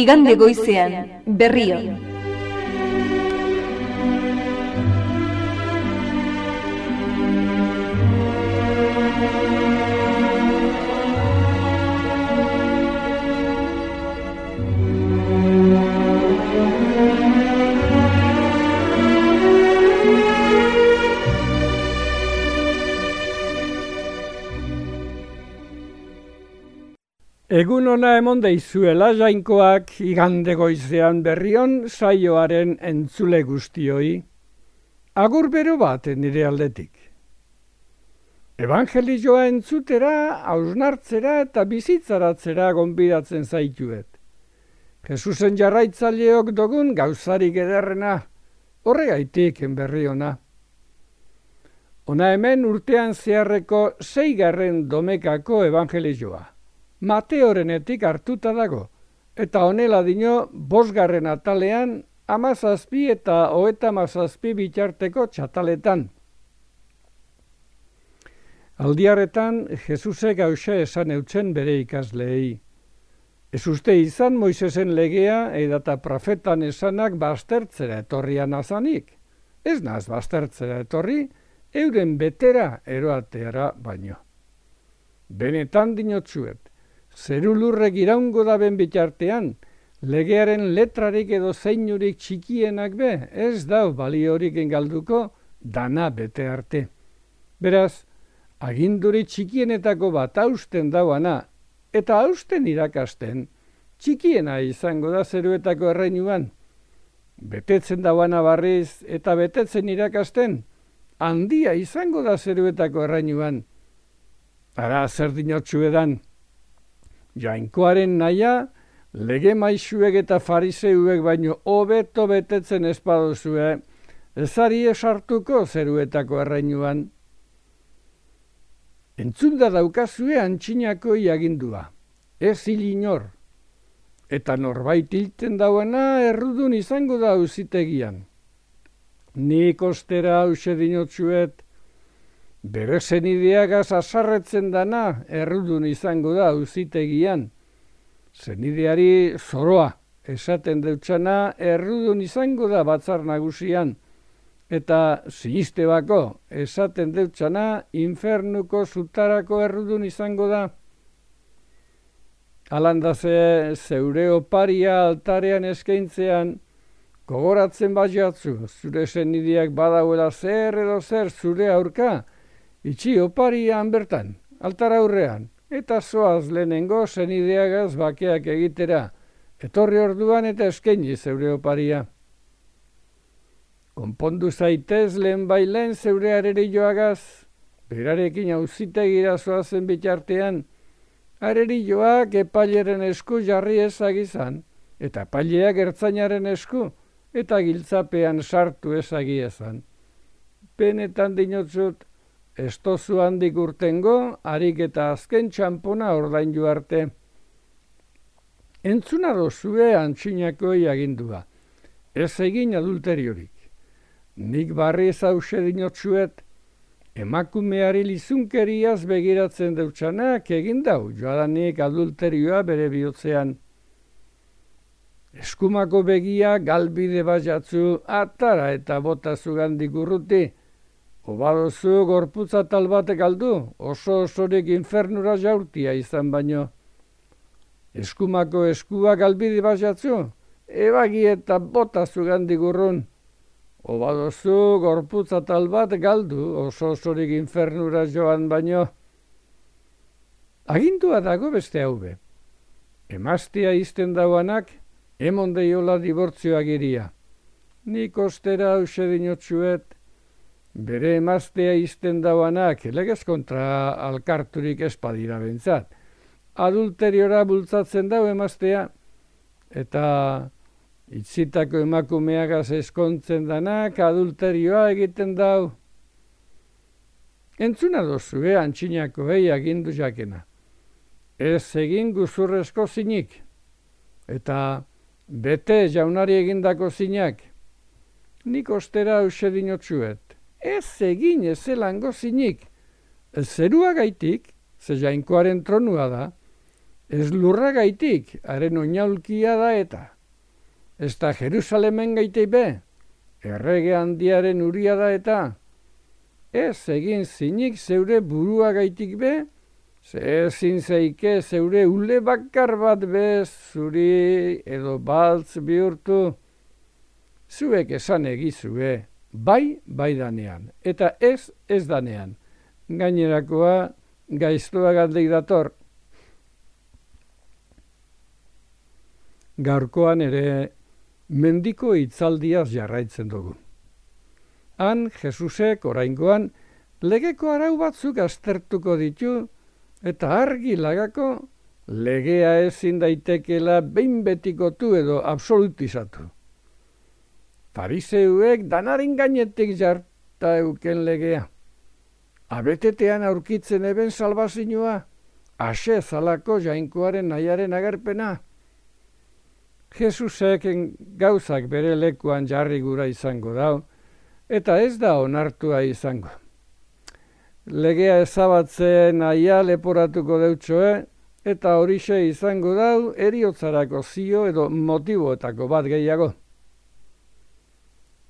igande goizean berrion. Egun ona emon deizuela jainkoak igande goizean berrion saioaren entzule guztioi. Agur bero bat nire aldetik. Evangelioa entzutera, hausnartzera eta bizitzaratzera gonbidatzen zaituet. Jesusen jarraitzaileok dogun gauzarik ederrena, horregaitik enberri ona. Ona hemen urtean zeharreko zeigarren domekako evangelioa. Mateorenetik hartuta dago, eta honela dino bosgarren atalean amazazpi eta hoeta amazazpi bitarteko txataletan. Aldiaretan, Jesusek hause esan eutzen bere ikasleei. Ez uste izan Moisesen legea edata profetan esanak bastertzera etorrian azanik. Ez naz bastertzera etorri, euren betera eroateara baino. Benetan dinotzuet, zeru lurrek iraungo da ben bitartean, legearen letrarik edo zeinurik txikienak be, ez dau baliorik engalduko, dana bete arte. Beraz, aginduri txikienetako bat hausten dauana, eta hausten irakasten, txikiena izango da zeruetako erreinuan. Betetzen dauana barriz eta betetzen irakasten, handia izango da zeruetako erreinuan. Ara zer dinotxu edan, jainkoaren naia, lege maixuek eta fariseuek baino hobeto betetzen espadozue, ezari esartuko zeruetako erreinuan. Entzunda daukazue antxinako iagindua, ez inor, eta norbait hilten dauena errudun izango da uzitegian. Nik ostera hause dinotzuet, bere zenideagaz azarretzen dana errudun izango da uzitegian. Zenideari zoroa esaten deutxana errudun izango da batzar nagusian. Eta siniste bako esaten deutxana infernuko zutarako errudun izango da. Alandaze zeure oparia altarean eskaintzean, gogoratzen baziatzu, zure zenideak badauela zer edo zer zure aurka, Itxi oparian bertan, altar aurrean, eta zoaz lehenengo zenideagaz bakeak egitera, etorri orduan eta eskaini zeure oparia. Konpondu zaitez lehen bailen zeure areri joagaz, berarekin hauzitegira zoazen bitartean, areri epaileren esku jarri ezagizan, eta epaileak ertzainaren esku, eta giltzapean sartu ezagiezan. Penetan dinotzut, estozu handik urtengo, harik eta azken txampona ordain arte. Entzuna dozue antxinako agindua. Ez egin adulteriorik. Nik barri ez hause dinotzuet, emakumeari lizunkeriaz begiratzen deutsanak egin dau, joadanik adulterioa bere bihotzean. Eskumako begia galbide bajatzu atara eta botazu gandik urruti, Obadozu gorputza tal batek aldu, oso osorik infernura jaurtia izan baino. Eskumako eskua galbidi basatzu, ebagi eta bota zugandik urrun. Obadozu gorputza tal bat galdu, oso osorik infernura joan baino. Agindua dago beste haube. Emaztia izten dauanak, emon deiola dibortzioa giria. Nik ostera hause dinotxuet, bere emaztea izten dauanak legez kontra alkarturik espadira bentzat. Adulteriora bultzatzen dau emaztea, eta itzitako emakumeagaz eskontzen danak adulterioa egiten dau. Entzuna dozu, eh, antxinako eh, agindu jakena. Ez egin guzurrezko zinik, eta bete jaunari egindako zinak, nik ostera ausedinotxuet ez egin ezelango zinik. Zerua gaitik, ze jainkoaren tronua da, Ez lurra gaitik, haren oinaulkia da eta. Ez da Jerusalemen gaitei be, errege handiaren uria da eta. Ez egin zinik zeure burua gaitik be, ze ezin zeike zeure ule bakar bat be zuri edo baltz bihurtu. Zuek esan egizue, bai, bai danean, eta ez, ez danean. Gainerakoa, gaiztua galdeik dator, gaurkoan ere mendiko itzaldiaz jarraitzen dugu. Han, Jesusek oraingoan legeko arau batzuk aztertuko ditu eta argi lagako legea ezin daitekela behin betikotu edo absolutizatu. Fariseuek danaren gainetik jarta euken legea. Abetetean aurkitzen eben salbazinua, ase zalako jainkoaren nahiaren agerpena, Jesusek gauzak bere lekuan jarri gura izango dau, eta ez da onartua izango. Legea ezabatzen aia leporatuko deutsoe, eta horixe izango dau eriotzarako zio edo motiboetako bat gehiago.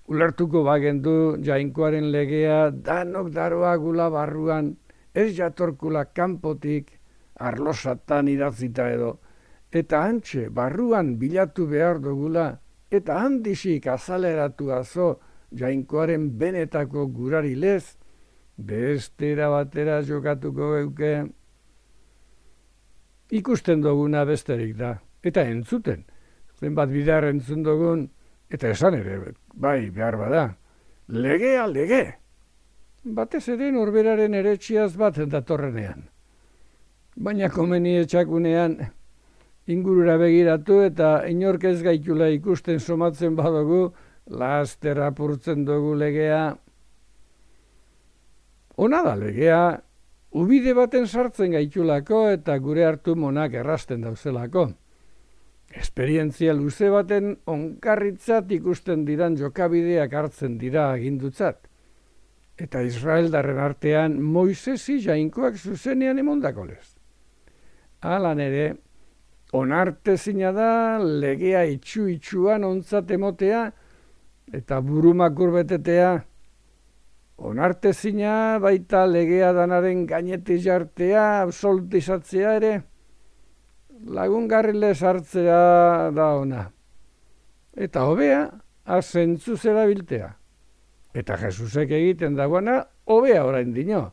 Ulertuko bagendu jainkoaren legea danok daroa gula barruan, ez jatorkula kanpotik, arlosatan idatzita edo, eta antxe barruan bilatu behar dugula, eta handisik azaleratu azo jainkoaren benetako gurari lez, bestera batera jokatuko geuke. Ikusten duguna besterik da, eta entzuten, zenbat bidar entzun dugun, eta esan ere, bai, behar bada, legea lege. Batez ere norberaren eretxiaz bat datorrenean. Baina komeni etxakunean, ingurura begiratu eta inork ez gaitula ikusten somatzen badugu, laster apurtzen dugu legea. Ona da legea, ubide baten sartzen gaitulako eta gure hartu monak errasten dauzelako. Esperientzia luze baten onkarritzat ikusten diran jokabideak hartzen dira agindutzat. Eta Israeldarren artean Moisesi jainkoak zuzenean emondako lez. Alan ere, onarte zina da legea itxu itxuan ontzat emotea eta burumak gurbetetea. Onarte zina baita legea danaren gaineti jartea, absolutizatzea ere, lagungarrile sartzea da ona. Eta hobea, azentzu zera biltea. Eta Jesusek egiten dagoena, hobea orain dino,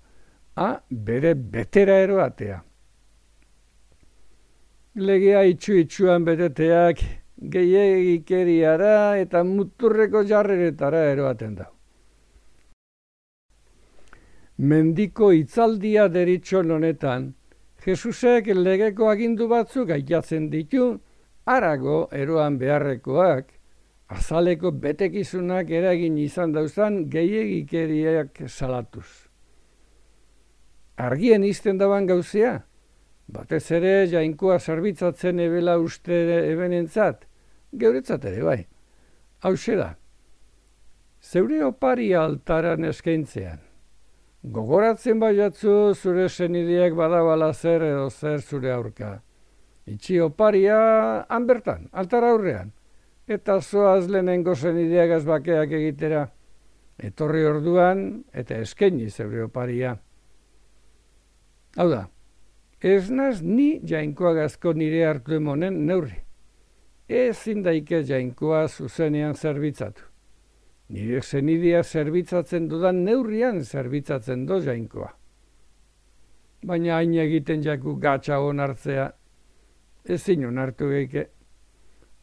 a bere betera eroatea legea itxu itxuan beteteak gehiagikeriara eta muturreko jarreretara eroaten da. Mendiko itzaldia deritxon honetan, Jesusek legeko agindu batzuk aiatzen ditu, arago eroan beharrekoak, azaleko betekizunak eragin izan dauzan gehiagikeriak salatuz. Argien izten daban gauzea, Batez ere, jainkoa zerbitzatzen ebela uste ebenentzat, geuretzat ere bai. Hau da, zeure opari altaran eskaintzean. Gogoratzen baiatzu zure senideak badabala zer edo zer zure aurka. Itxi oparia hanbertan, altara aurrean. Eta zoaz lehenengo zenideak azbakeak egitera. Etorri orduan eta eskaini zeure oparia. Hau da, Ez naz ni jainkoa gazko nire hartu emonen neurri. Ez zindaike jainkoa zuzenean zerbitzatu. Nire zenidia zerbitzatzen dudan neurrian zerbitzatzen do jainkoa. Baina hain egiten jaku gatsa hartzea, ez zinon hartu geike.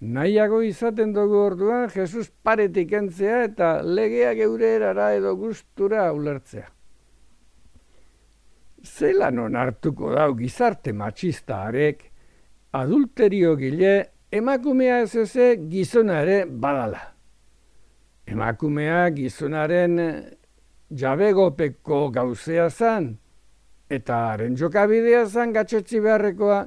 Nahiago izaten dugu orduan Jesus paretik entzea eta legea geure erara edo gustura ulertzea zelan onartuko dau gizarte matxista arek, adulterio gile emakumea ez eze gizona ere badala. Emakumea gizonaren jabegopeko gauzea zan, eta haren jokabidea zan gatxetzi beharrekoa.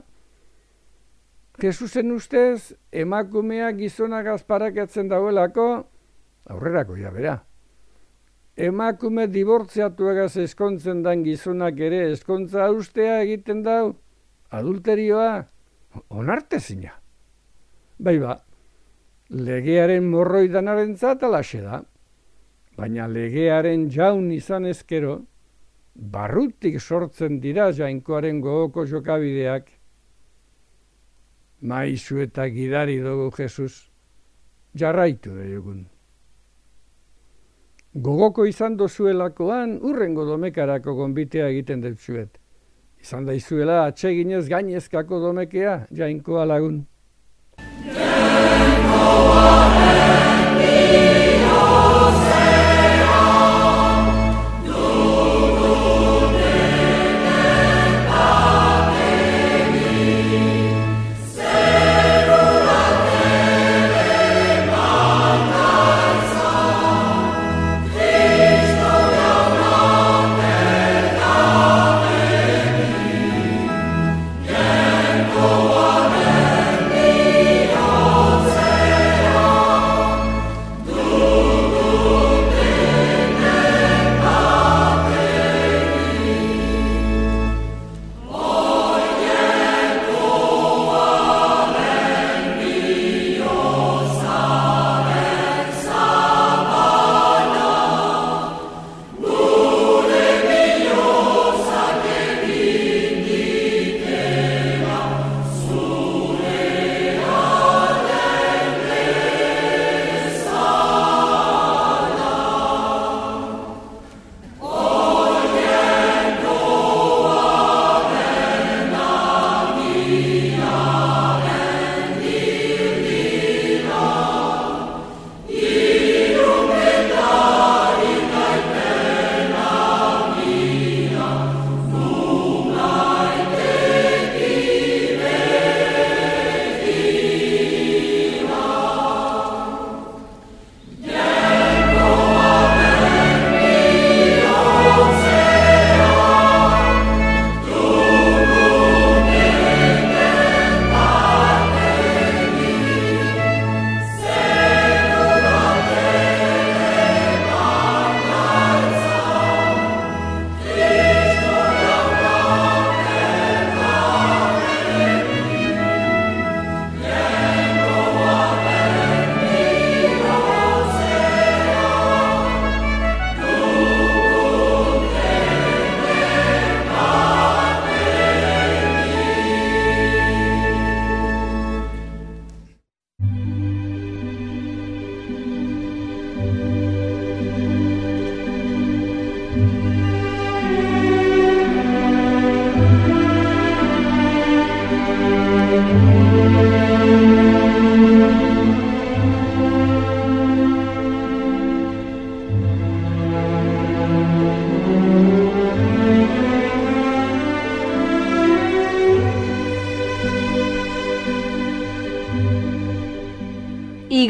Jesusen ustez, emakumea gizona gazparak etzen dauelako, aurrerako ja bera emakume dibortziatuagaz eskontzen dan gizonak ere eskontza ustea egiten dau, adulterioa, onartezina. Bai ba, legearen morroidanaren zatalaxe da, baina legearen jaun izan ezkero, barrutik sortzen dira jainkoaren gogoko jokabideak, maizu eta gidari dugu Jesus, jarraitu da egun. Gogoko izan dozuelakoan, urrengo domekarako gonbitea egiten dut zuet. Izan da izuela atseginez gainezkako domekea, jainkoa lagun. Oh,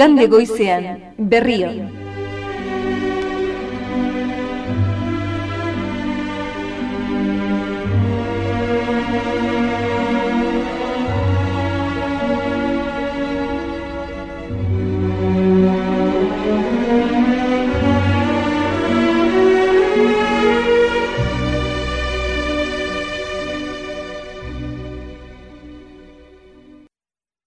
igande goizean berrio.